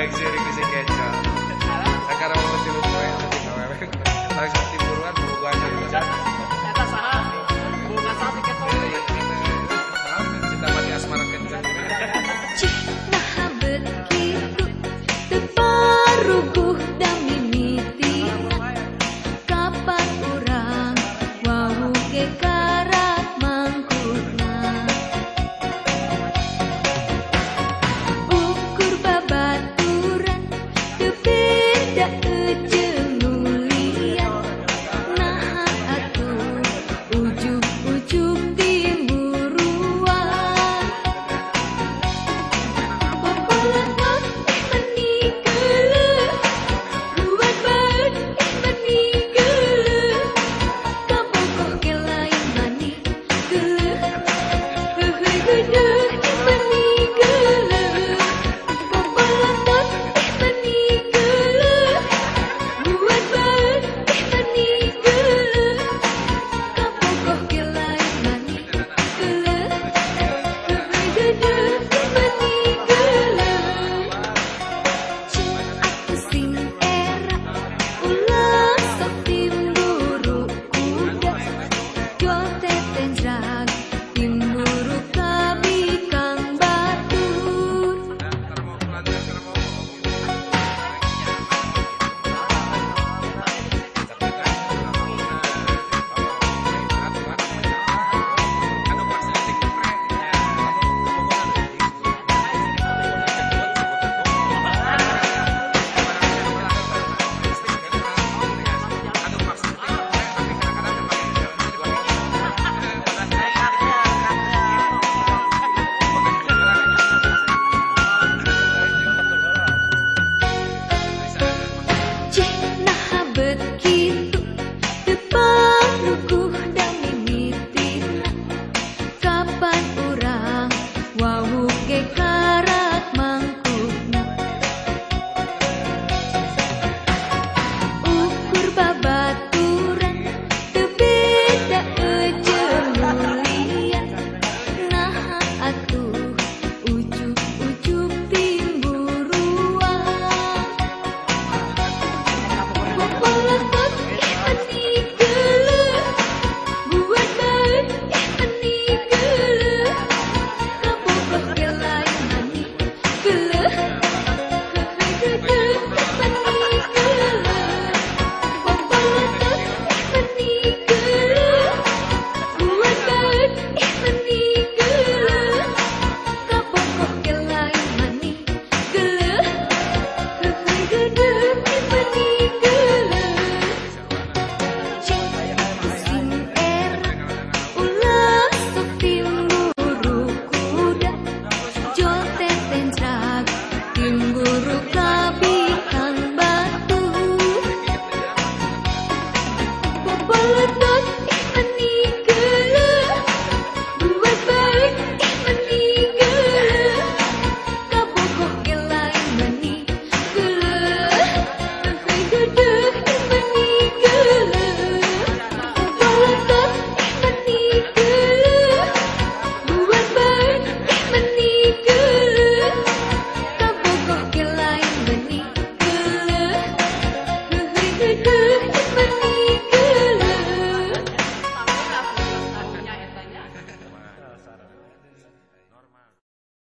luxury cushion catcher.